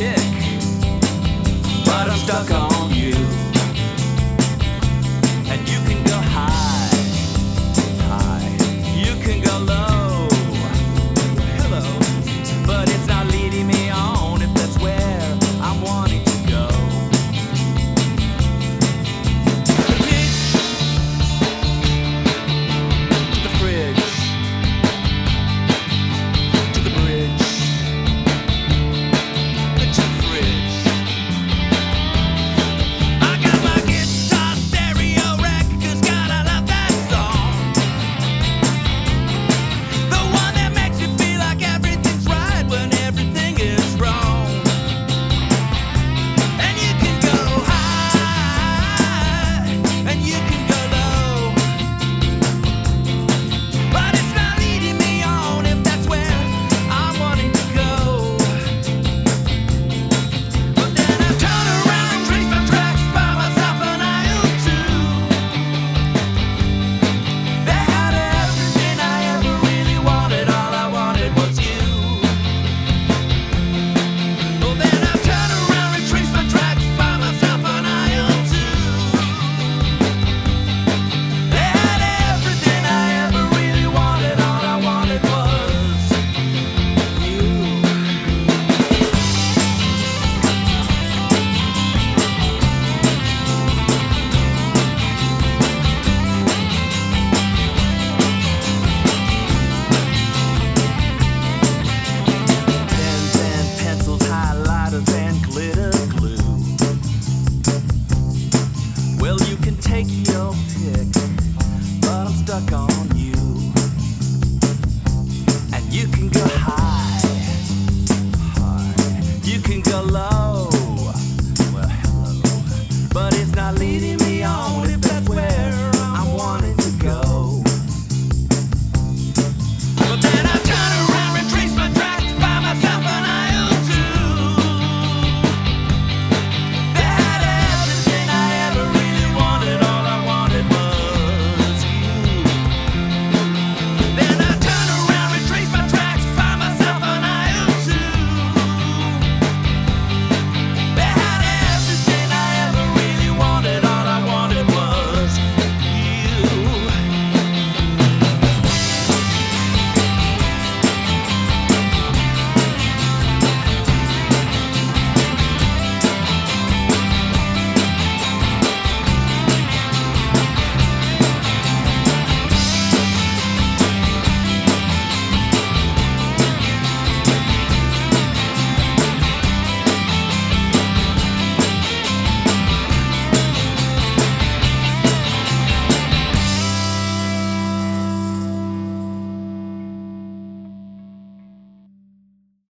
pick. But I'm stuck on. you can go love.